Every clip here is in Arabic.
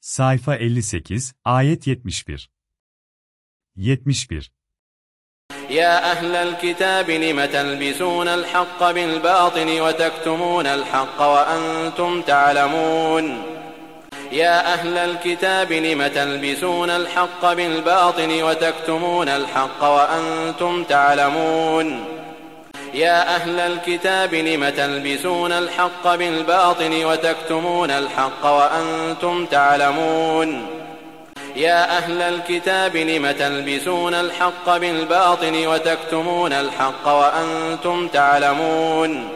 Sayfa 58, ayet 71. 71. يا أهل الكتاب لم تلبسون الحق بالباطل وتكتمون الحق وأنتم تعلمون يا أهل الكتاب لم تلبسون الحق بالباطل وتكتمون الحق وأنتم تعلمون يا أهل الكتاب لم تلبسون الحق بالباطل وتكتمون الحق وأنتم تعلمون يا أهل الكتاب لم تلبسون الحق بالباطل وتكتمون الحق وأنتم تعلمون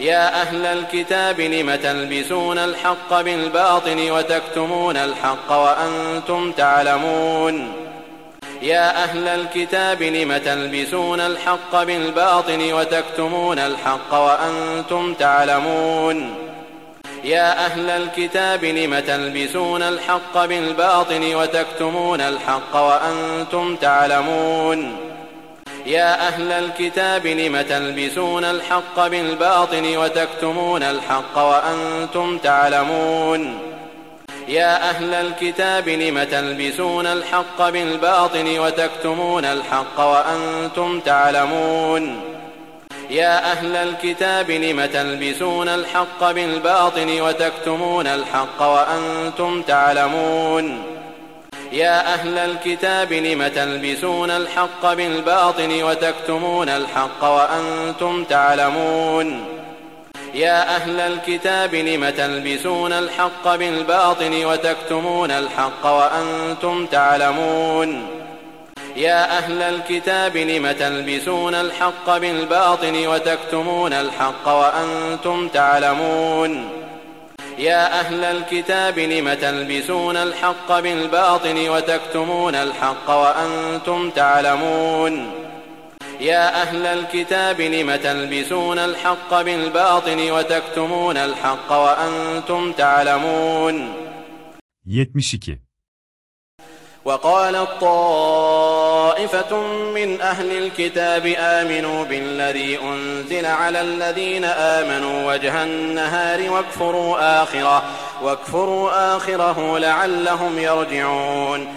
يا أهل الكتاب لم تلبسون الحق بالباطل وتكتمون الحق وأنتم تعلمون يا أهل الكتاب لم تلبسون الحق بالباطل وتكتمون الحق وأنتم تعلمون؟ يا أهل الكتاب لم تلبسون الحق بالباطل وتكتمون الحق وأنتم تعلمون؟ يا أهل الكتاب لم تلبسون الحق بالباطل وتكتمون الحق وأنتم تعلمون؟ يا أهل الكتاب لم تلبسون الحق بالباطل وتكتمون الحق وأنتم تعلمون يا أهل الكتاب لم تلبسون الحق بالباطل وتكتمون الحق وأنتم تعلمون يا أهل الكتاب لم تلبسون الحق بالباطل وتكتمون الحق وأنتم تعلمون يا أهل الكتاب لم تلبسون الحق بالباطل وتكتمون الحق وأنتم تعلمون؟ يا أهل الكتاب لم تلبسون الحق بالباطل وتكتمون الحق وأنتم تعلمون؟ يا أهل الكتاب لم تلبسون الحق بالباطل وتكتمون الحق وأنتم تعلمون؟ يا أهل الكتاب لم تلبسون الحق بالباطل وتكتمون الحق وأنتم تعلمون 72. وقالت طائفة من أهل الكتاب آمنوا بالذي أنزل على الذين آمنوا وجه النهار واكفروا آخره واكفروا آخره لعلهم يرجعون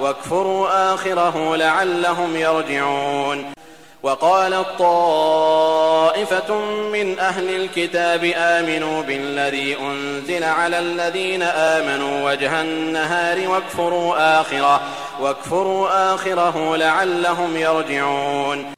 واكفروا آخره لعلهم يرجعون. وقالت طائفة من أهل الكتاب آمنوا بالذي أنزل على الذين آمنوا وجه النهار واكفروا آخره واكفروا آخره لعلهم يرجعون.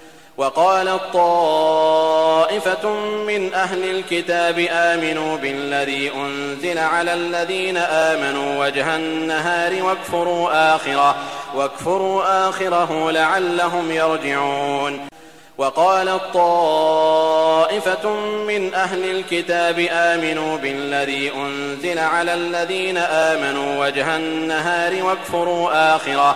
وقالت طائفة من أهل الكتاب آمنوا بالذي أنزل على الذين آمنوا وجه النهار واكفروا آخره واكفروا آخره لعلهم يرجعون. وقالت طائفة من أهل الكتاب آمنوا بالذي أنزل على الذين آمنوا وجه النهار واكفروا آخره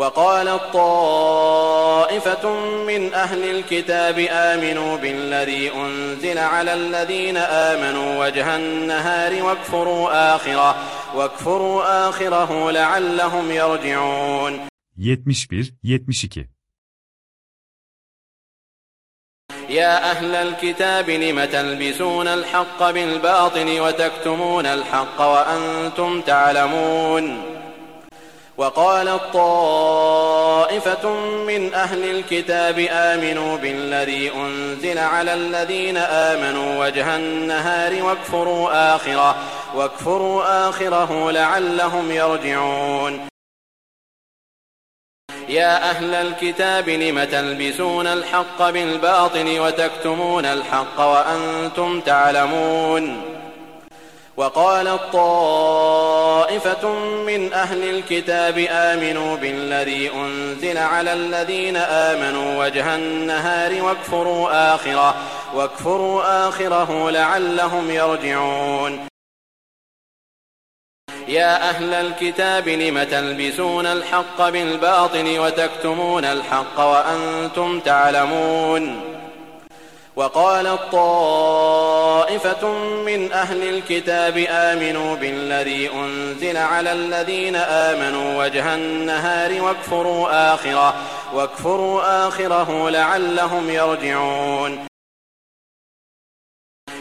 وقالت طائفة من أهل الكتاب آمنوا بالذي أنزل على الذين آمنوا وجه النهار واكفروا آخرة واكفروا آخره لعلهم يرجعون. 71 72 يا أهل الكتاب لم تلبسون الحق بالباطل وتكتمون الحق وأنتم تعلمون؟ وقالت طائفة من أهل الكتاب آمنوا بالذي أنزل على الذين آمنوا وجه النهار واكفروا آخره واكفروا آخره لعلهم يرجعون. يا أهل الكتاب لم تلبسون الحق بالباطل وتكتمون الحق وأنتم تعلمون؟ وقالت طائفة من أهل الكتاب آمنوا بالذي أنزل على الذين آمنوا وجه النهار واكفروا آخره واكفروا آخره لعلهم يرجعون. يا أهل الكتاب لم تلبسون الحق بالباطل وتكتمون الحق وأنتم تعلمون؟ وقالت طائفة من أهل الكتاب آمنوا بالذي أنزل على الذين آمنوا وجه النهار واكفروا آخره واكفروا آخره لعلهم يرجعون.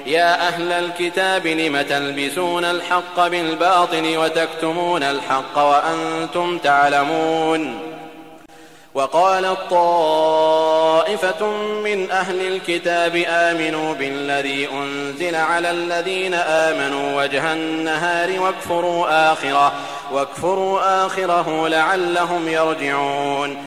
يا أهل الكتاب لم تلبسون الحق بالباطل وتكتمون الحق وأنتم تعلمون؟ وقالت طائفة من أهل الكتاب آمنوا بالذي أنزل على الذين آمنوا وجه النهار واكفروا آخره واكفروا آخره لعلهم يرجعون.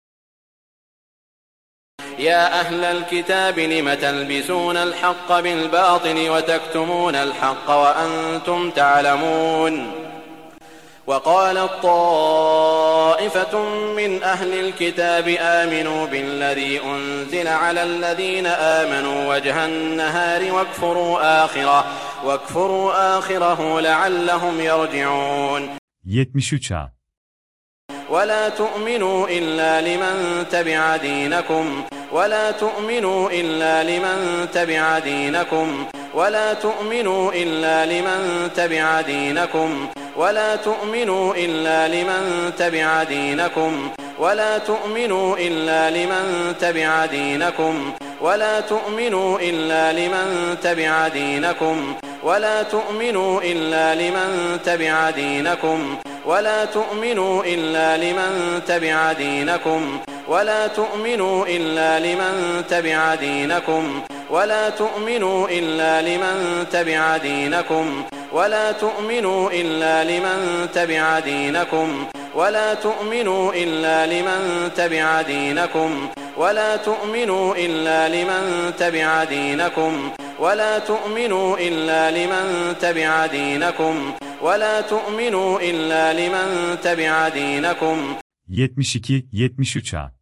يا أهل الكتاب لم تلبسون الحق بالباطل وتكتمون الحق وأنتم تعلمون؟ وقالت طائفة من أهل الكتاب آمنوا بالذي أنزل على الذين آمنوا وجه النهار واكفروا آخرة واكفروا آخره لعلهم يرجعون. 73 ولا تؤمنوا إلا لمن تبع دينكم ولا تؤمنوا إلا لمن تبع دينكم ولا تؤمنوا إلا لمن تبع دينكم ولا تؤمنوا إلا لمن تبع دينكم ولا تؤمنوا إلا لمن تبع دينكم ولا تؤمنوا إلا لمن تبع دينكم ولا تؤمنوا إلا لمن تبع دينكم ولا تؤمنوا إلا لمن تبع دينكم ولا تؤمنوا إلا لمن تبع دينكم. ولا تؤمنوا إلا لمن تبع دينكم. ولا تؤمنوا إلا لمن تبع دينكم. ولا تؤمنوا إلا لمن تبع دينكم. ولا تؤمنوا إلا لمن تبع دينكم. ولا تؤمنوا إلا لمن تبع دينكم. ولا تؤمنوا إلا لمن تبع دينكم. 72 73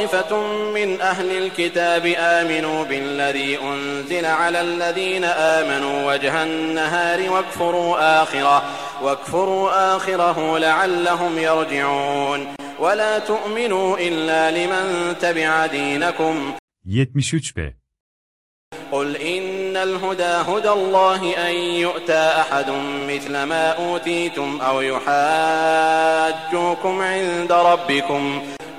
طائفة من أهل الكتاب آمنوا بالذي أنزل على الذين آمنوا وجه النهار واكفروا آخره واكفروا آخره لعلهم يرجعون. ولا تؤمنوا إلا لمن تبع دينكم. 73b قل إن الهدى هدى الله أن يؤتى أحد مثل ما أوتيتم أو يحاجوكم عند ربكم.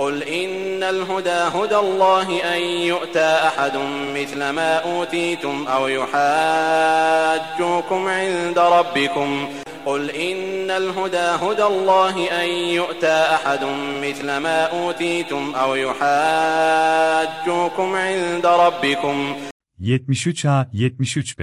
قل إن الهدى هدى الله أن يؤتى أحد مثل ما أوتيتم أو يحاجوكم عند ربكم. قل إن الهدى هدى الله أن يؤتى أحد مثل ما أوتيتم أو يحاجوكم عند ربكم. 73A 73B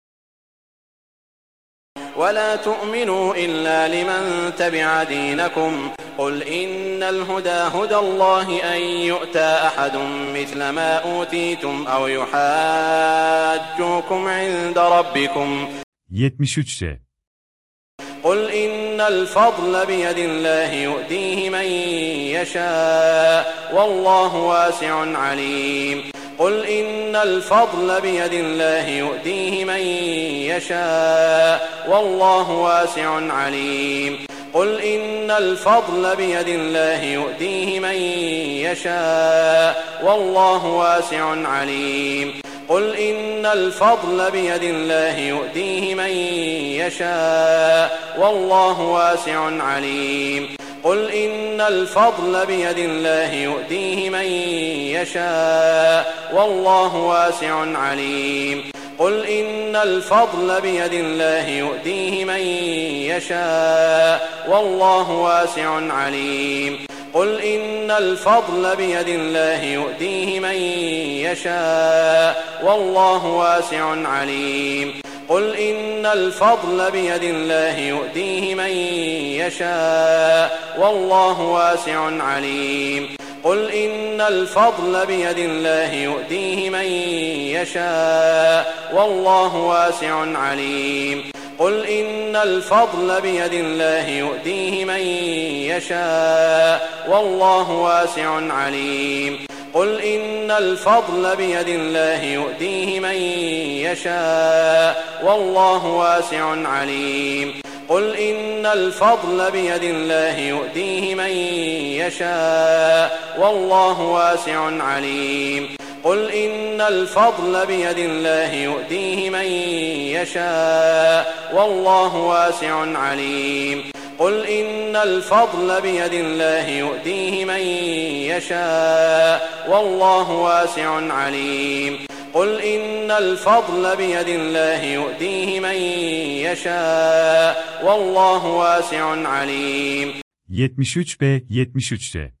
ولا تؤمنوا إلا لمن تبع دينكم. قل إن الهدى هدى الله أن يؤتى أحد مثل ما أوتيتم أو يحاجوكم عند ربكم. 73C قل إن الفضل بيد الله يؤتيه من يشاء. والله واسع عليم. قل إن الفضل بيد الله يؤتيه من يشاء والله واسع عليم. قل إن الفضل بيد الله يؤتيه من يشاء والله واسع عليم. قل إن الفضل بيد الله يؤتيه من يشاء والله واسع عليم. قل إن الفضل بيد الله يؤتيه من يشاء والله واسع عليم. قل إن الفضل بيد الله يؤتيه من يشاء والله واسع عليم. قل إن الفضل بيد الله يؤتيه من يشاء والله واسع عليم. قل إن الفضل بيد الله يؤتيه من يشاء والله واسع عليم. قل إن الفضل بيد الله يؤتيه من يشاء والله واسع عليم. قل إن الفضل بيد الله يؤتيه من يشاء والله واسع عليم. قل إن الفضل بيد الله يؤتيه من يشاء والله واسع عليم. قل إن الفضل بيد الله يؤتيه من يشاء والله واسع عليم. قل إن الفضل بيد الله يؤتيه من يشاء والله واسع عليم. قل إن الفضل بيد الله يؤتيه من يشاء والله واسع عليم. قل إن الفضل بيد الله يؤتيه من يشاء والله واسع عليم. 73 ب 73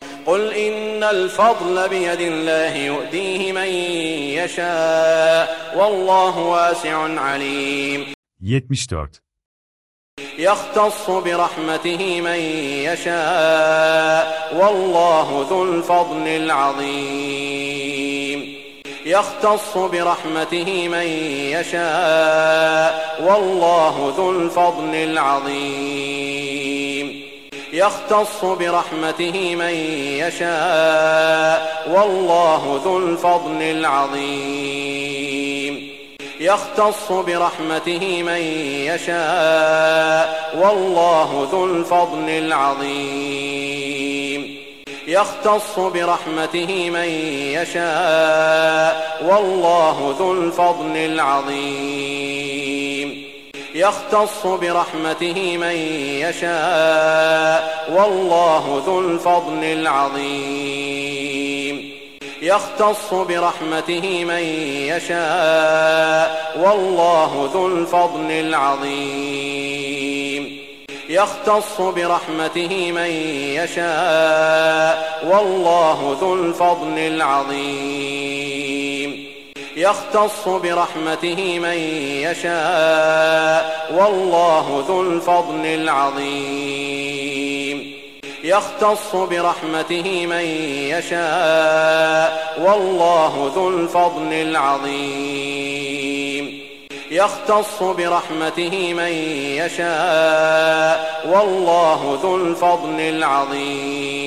قل إن الفضل بيد الله يؤتيه من يشاء والله واسع عليم. 74 يختص برحمته من يشاء والله ذو الفضل العظيم. يختص برحمته من يشاء والله ذو الفضل العظيم. يختص برحمته من يشاء والله ذو الفضل العظيم. يختص برحمته من يشاء والله ذو الفضل العظيم. يختص برحمته من يشاء والله ذو الفضل العظيم. يختص برحمته من يشاء والله ذو الفضل العظيم. يختص برحمته من يشاء والله ذو الفضل العظيم. يختص برحمته من يشاء والله ذو الفضل العظيم. يختص برحمته من يشاء والله ذو الفضل العظيم. يختص برحمته من يشاء والله ذو الفضل العظيم. يختص برحمته من يشاء والله ذو الفضل العظيم.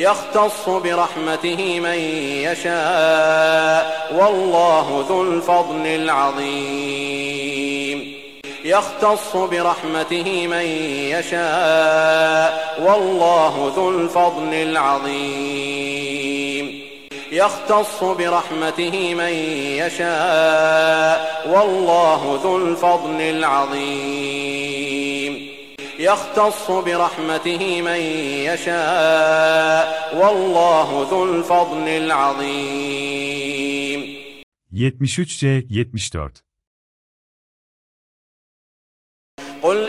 يختص برحمته من يشاء والله ذو الفضل العظيم. يختص برحمته من يشاء والله ذو الفضل العظيم. يختص برحمته من يشاء والله ذو الفضل العظيم. يختص برحمته من يشاء. والله ذو الفضل العظيم. 73C 74 قل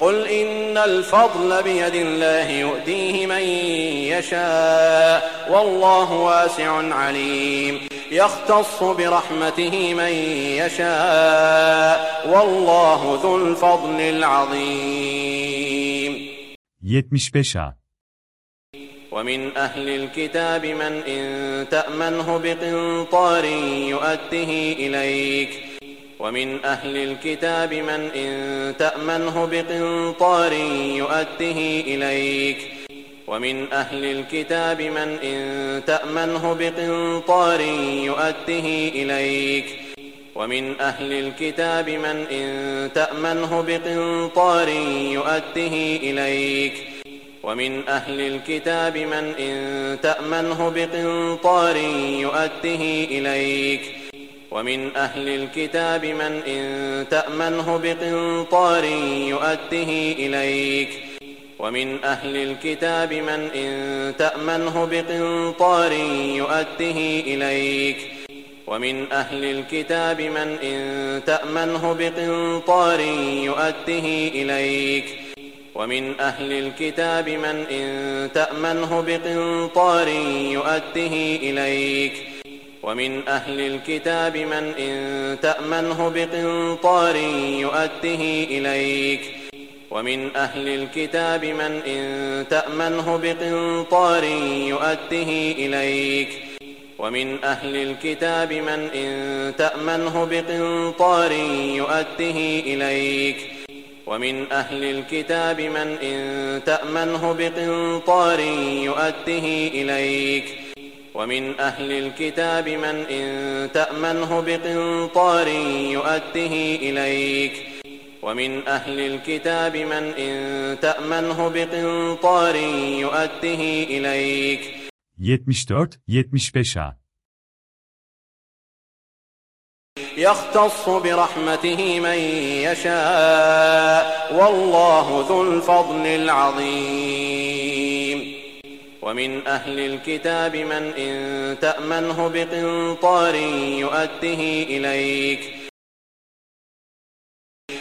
قل إن الفضل بيد الله يؤتيه من يشاء والله واسع عليم. يختص برحمته من يشاء والله ذو الفضل العظيم. 75A ومن أهل الكتاب من إن تأمنه بقنطار يؤده إليك. ومن أهل الكتاب من إن تأمنه بقنطار يؤده إليك ومن أهل الكتاب من إن تأمنه بقنطار يؤده إليك ومن أهل الكتاب من إن تأمنه بقنطار يؤده إليك ومن أهل الكتاب من إن تأمنه بقنطار يؤده إليك ومن أهل الكتاب من إن تأمنه بقنطار يؤده إليك. ومن أهل الكتاب من إن تأمنه بقنطار يؤده إليك. ومن أهل الكتاب من إن تأمنه بقنطار يؤده إليك. ومن أهل الكتاب من إن تأمنه بقنطار يؤده إليك. ومن أهل الكتاب من إن تأمنه بقنطار يؤده إليك. ومن أهل الكتاب من إن تأمنه بقنطار يؤده إليك. ومن أهل الكتاب من إن تأمنه بقنطار يؤده إليك. ومن أهل الكتاب من إن تأمنه بقنطار يؤده إليك. ومن أهل الكتاب من إن تأمنه بقنطار يؤده إليك. ومن أهل الكتاب من إن تأمنه بقنطار يؤده إليك. 74 75A يختص برحمته من يشاء. والله ذو الفضل العظيم. ومن أهل الكتاب من إن تأمنه بقنطار يؤده إليك.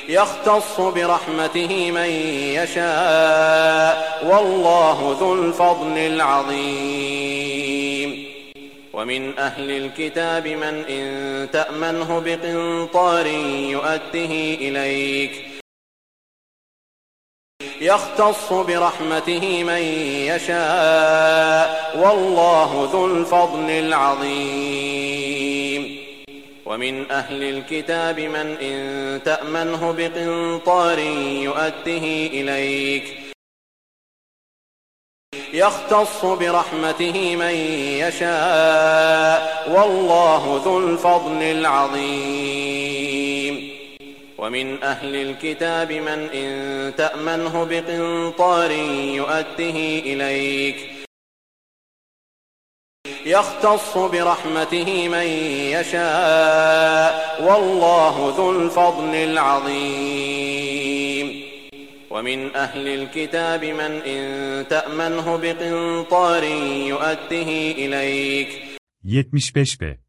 يختص برحمته من يشاء. والله ذو الفضل العظيم. ومن أهل الكتاب من إن تأمنه بقنطار يؤده إليك. يختص برحمته من يشاء والله ذو الفضل العظيم. ومن أهل الكتاب من إن تأمنه بقنطار يؤده إليك. يختص برحمته من يشاء والله ذو الفضل العظيم. ومن أهل الكتاب من إن تأمنه بقنطار يؤده إليك. يختص برحمته من يشاء. والله ذو الفضل العظيم. ومن أهل الكتاب من إن تأمنه بقنطار يؤده إليك. 75b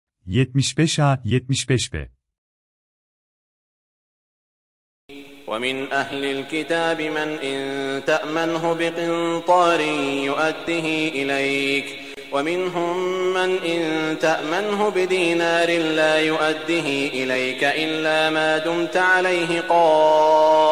75A 75B ومن أهل الكتاب من إن تأمنه بقنطار يؤده إليك. ومنهم من إن تأمنه بدينار لا يؤده إليك إلا ما دمت عليه قائما.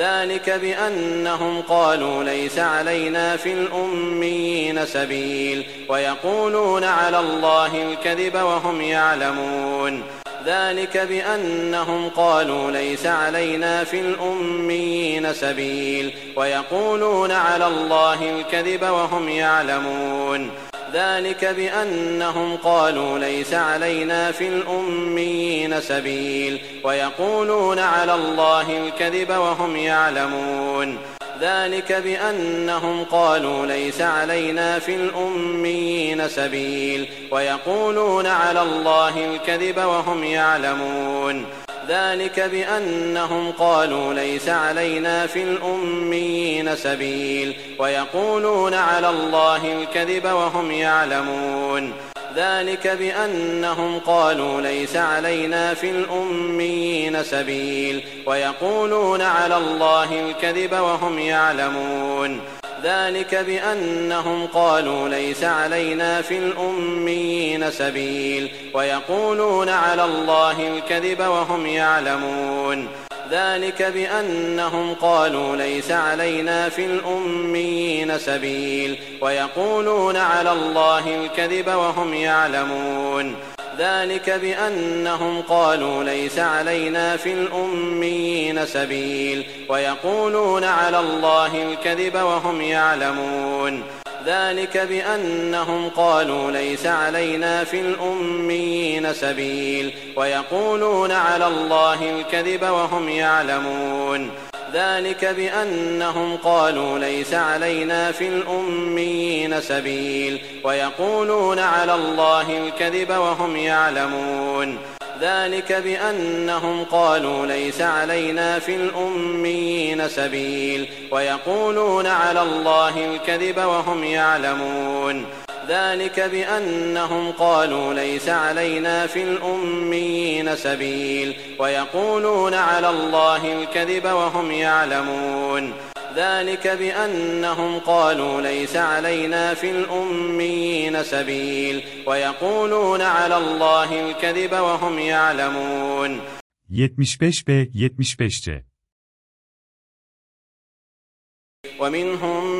ذلك بأنهم قالوا ليس علينا في الأميين سبيل ويقولون على الله الكذب وهم يعلمون. ذلك بأنهم قالوا ليس علينا في الأميين سبيل ويقولون على الله الكذب وهم يعلمون. ذلك بأنهم قالوا ليس علينا في الأميين سبيل ويقولون على الله الكذب وهم يعلمون. ذلك بأنهم قالوا ليس علينا في الأميين سبيل ويقولون على الله الكذب وهم يعلمون. ذلك بأنهم قالوا ليس علينا في الأميين سبيل ويقولون على الله الكذب وهم يعلمون. ذلك بأنهم قالوا ليس علينا في الأميين سبيل ويقولون على الله الكذب وهم يعلمون. ذلك بأنهم قالوا ليس علينا في الأميين سبيل ويقولون على الله الكذب وهم يعلمون. ذلك بأنهم قالوا ليس علينا في الأميين سبيل ويقولون على الله الكذب وهم يعلمون. ذلك بأنهم قالوا ليس علينا في الأميين سبيل ويقولون على الله الكذب وهم يعلمون. ذلك بأنهم قالوا ليس علينا في الأميين سبيل ويقولون على الله الكذب وهم يعلمون. ذلك بأنهم قالوا ليس علينا في الأميين سبيل ويقولون على الله الكذب وهم يعلمون. ذلك بأنهم قالوا ليس علينا في الأميين سبيل ويقولون على الله الكذب وهم يعلمون. ذلك بأنهم قالوا ليس علينا في الأميين سبيل ويقولون على الله الكذب وهم يعلمون. ذلك بأنهم قالوا ليس علينا في الأميين سبيل ويقولون على الله الكذب وهم يعلمون. 75B 75C ومنهم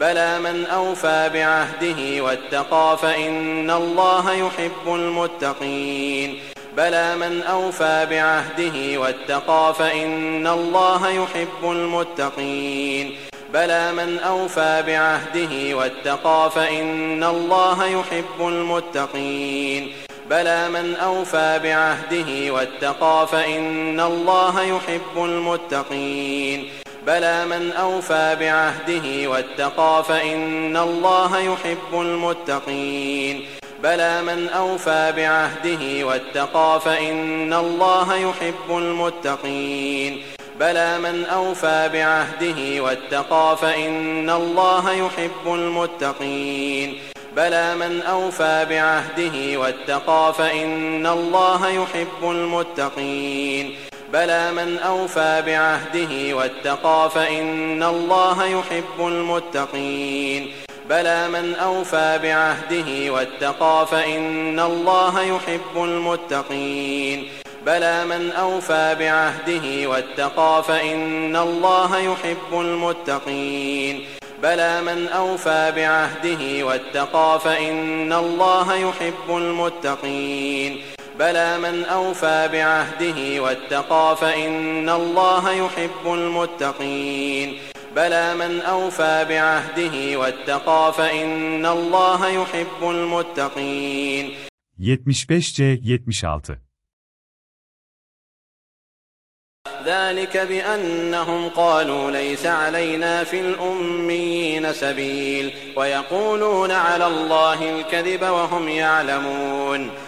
بلى من أوفى بعهده واتقى فإن الله يحب المتقين. بلى من أوفى بعهده واتقى فإن الله يحب المتقين. بلى من أوفى بعهده واتقى فإن الله يحب المتقين. بلى من أوفى بعهده واتقى فإن الله يحب المتقين. بلى من أوفى بعهده واتقى فإن الله يحب المتقين. بلى من أوفى بعهده واتقى فإن الله يحب المتقين. بلى من أوفى بعهده واتقى فإن الله يحب المتقين. بلى من أوفى بعهده واتقى فإن الله يحب المتقين. بلى من أوفى بعهده واتقى فإن الله يحب المتقين. بلى من أوفى بعهده واتقى فإن الله يحب المتقين. بلى من أوفى بعهده واتقى فإن الله يحب المتقين. بلى من أوفى بعهده واتقى فإن الله يحب المتقين. بلى من أوفى بعهده واتقى فإن الله يحب المتقين. بلى من أوفى بعهده واتقى فإن الله يحب المتقين. 75C 76 ذلك بأنهم قالوا ليس علينا في الأميين سبيل ويقولون على الله الكذب وهم يعلمون.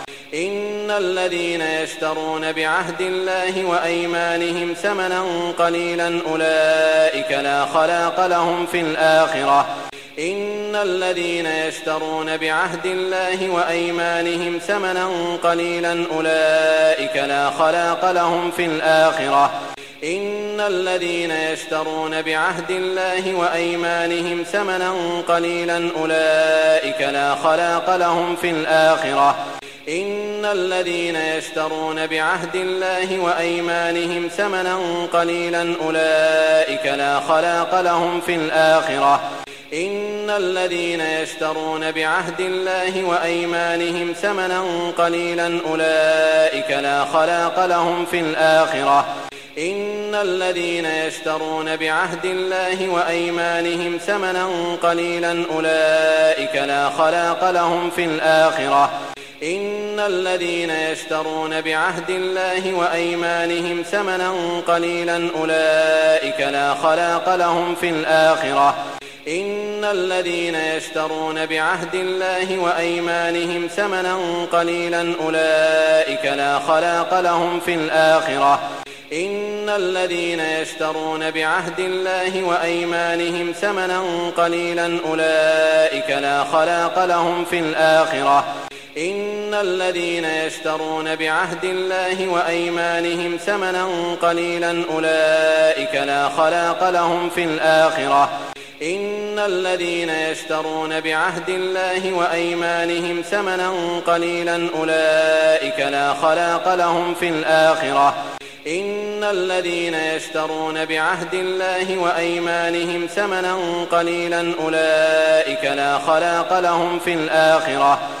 إن الذين يشترون بعهد الله وأيمانهم ثمنا قليلا أولئك لا خلاق لهم في الآخرة. إن الذين يشترون بعهد الله وأيمانهم ثمنا قليلا أولئك لا خلاق لهم في الآخرة. إن الذين يشترون بعهد الله وأيمانهم ثمنا قليلا أولئك لا خلاق لهم في الآخرة. إن الذين يشترون بعهد الله وأيمانهم ثمنا قليلا أولئك لا خلاق لهم في الآخرة. إن الذين يشترون بعهد الله وأيمانهم ثمنا قليلا أولئك لا خلاق لهم في الآخرة. إن الذين يشترون بعهد الله وأيمانهم ثمنا قليلا أولئك لا خلاق لهم في الآخرة. إن الذين يشترون بعهد الله وأيمانهم ثمنا قليلا أولئك لا خلاق لهم في الآخرة. إن الذين يشترون بعهد الله وأيمانهم ثمنا قليلا أولئك لا خلاق لهم في الآخرة. إن الذين يشترون بعهد الله وأيمانهم ثمنا قليلا أولئك لا خلاق لهم في الآخرة. إن الذين يشترون بعهد الله وأيمانهم ثمنا قليلا أولئك لا خلاق لهم في الآخرة. إن الذين يشترون بعهد الله وأيمانهم ثمنا قليلا أولئك لا خلاق لهم في الآخرة. إن الذين يشترون بعهد الله وأيمانهم ثمنا قليلا أولئك لا خلاق لهم في الآخرة.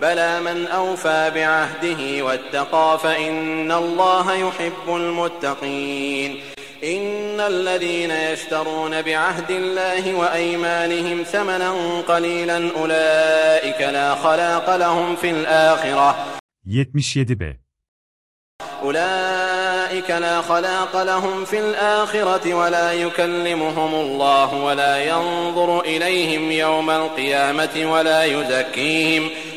بلى من أوفى بعهده واتقى فإن الله يحب المتقين. إن الذين يشترون بعهد الله وأيمانهم ثمنا قليلا أولئك لا خلاق لهم في الآخرة. 77b. أولئك لا خلاق لهم في الآخرة ولا يكلمهم الله ولا ينظر إليهم يوم القيامة ولا يزكيهم.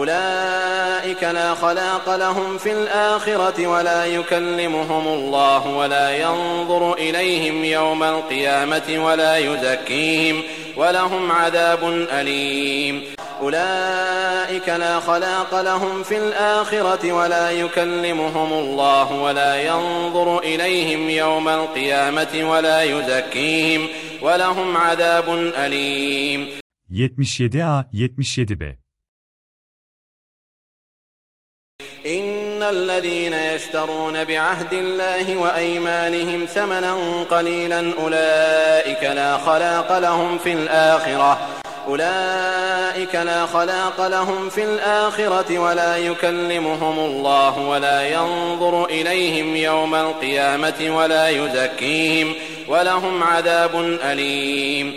أولئك لا خلاق لهم في الآخرة ولا يكلمهم الله ولا ينظر إليهم يوم القيامة ولا يزكيهم ولهم عذاب أليم. أولئك لا خلاق لهم في الآخرة ولا يكلمهم الله ولا ينظر إليهم يوم القيامة ولا يزكيهم ولهم عذاب أليم. 77A 77B الذين يشترون بعهد الله وأيمانهم ثمنا قليلا أولئك لا خلاق لهم في الآخرة. أولئك لا خلاق لهم في الآخرة ولا يكلمهم الله ولا ينظر إليهم يوم القيامة ولا يزكيهم ولهم عذاب أليم.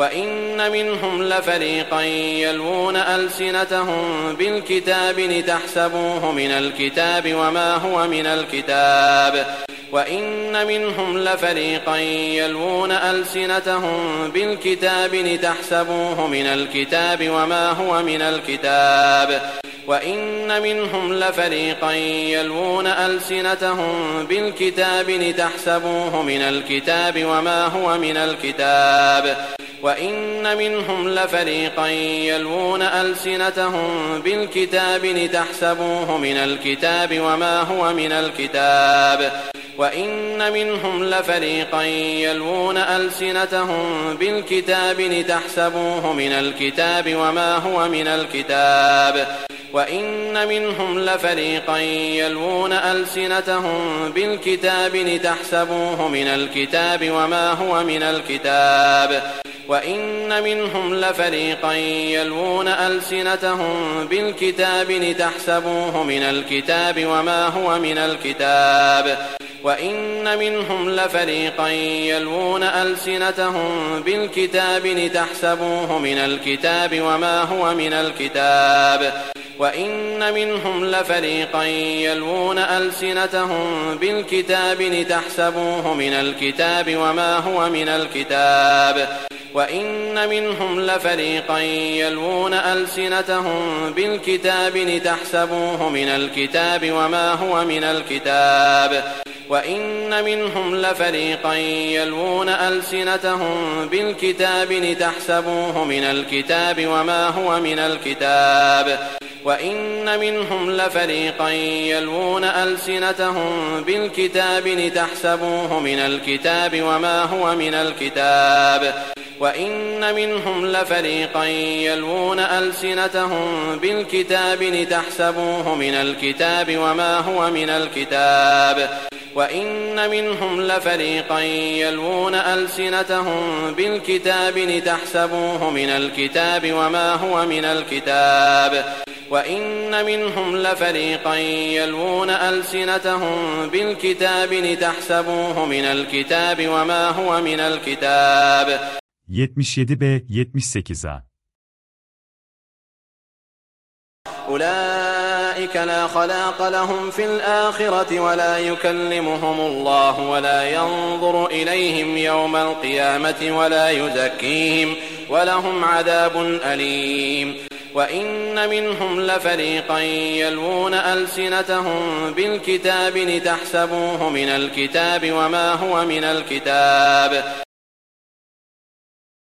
وإن منهم لفريقا يلوون ألسنتهم بالكتاب لتحسبوه من الكتاب وما هو من الكتاب وإن منهم لفريقا يلوون ألسنتهم بالكتاب لتحسبوه من الكتاب وما هو من الكتاب وإن منهم لفريقا يلوون ألسنتهم بالكتاب لتحسبوه من الكتاب وما هو من الكتاب وإن منهم لفريقا يلوون ألسنتهم بالكتاب لتحسبوه من الكتاب وما هو من الكتاب وإن منهم لفريقا يلوون ألسنتهم بالكتاب لتحسبوه من الكتاب وما هو من الكتاب وإن منهم لفريقا يلوون ألسنتهم بالكتاب لتحسبوه من الكتاب وما هو من الكتاب وإن منهم لفريقا يلوون ألسنتهم بالكتاب لتحسبوه من الكتاب وما هو من الكتاب وإن منهم لفريقا يلوون ألسنتهم بالكتاب لتحسبوه من الكتاب وما هو من الكتاب وإن منهم لفريقا يلوون ألسنتهم بالكتاب لتحسبوه من الكتاب وما هو من الكتاب وإن منهم لفريقا يلوون ألسنتهم بالكتاب لتحسبوه من الكتاب وما هو من الكتاب وإن منهم لفريقا يلوون ألسنتهم بالكتاب لتحسبوه من الكتاب وما هو من الكتاب وإن منهم لفريقا يلوون ألسنتهم بالكتاب لتحسبوه من الكتاب وما هو من الكتاب وإن منهم لفريقا يلوون ألسنتهم بالكتاب لتحسبوه من الكتاب وما هو من الكتاب. وإن منهم لفريقا يلوون ألسنتهم بالكتاب لتحسبوه من الكتاب وما هو من الكتاب. وإن منهم لفريقا يلوون ألسنتهم بالكتاب لتحسبوه من الكتاب وما هو من الكتاب. 77B 78A أولئك لا خلاق لهم في الآخرة ولا يكلمهم الله ولا ينظر إليهم يوم القيامة ولا يزكيهم ولهم عذاب أليم وإن منهم لفريقا يلوون ألسنتهم بالكتاب لتحسبوه من الكتاب وما هو من الكتاب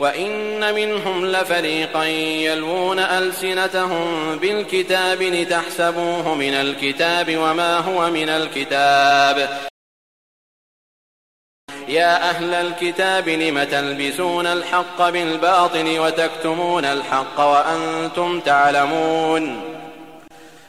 وإن منهم لفريقا يلوون ألسنتهم بالكتاب لتحسبوه من الكتاب وما هو من الكتاب. يا أهل الكتاب لم تلبسون الحق بالباطل وتكتمون الحق وأنتم تعلمون؟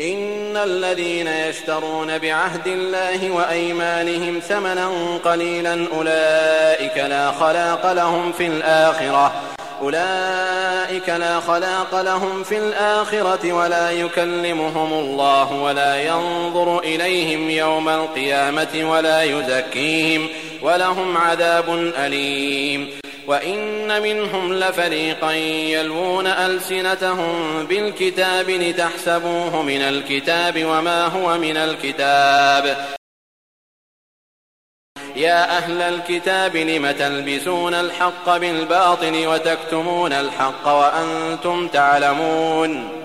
إن الذين يشترون بعهد الله وأيمانهم ثمنا قليلا أولئك لا خلاق لهم في الآخرة. أولئك لا خلاق لهم في الآخرة ولا يكلمهم الله ولا ينظر إليهم يوم القيامة ولا يزكيهم ولهم عذاب أليم. وإن منهم لفريقا يلوون ألسنتهم بالكتاب لتحسبوه من الكتاب وما هو من الكتاب. يا أهل الكتاب لم تلبسون الحق بالباطل وتكتمون الحق وأنتم تعلمون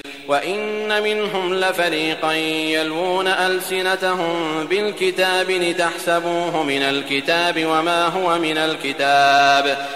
وإن منهم لفريقا يلوون ألسنتهم بالكتاب لتحسبوه من الكتاب وما هو من الكتاب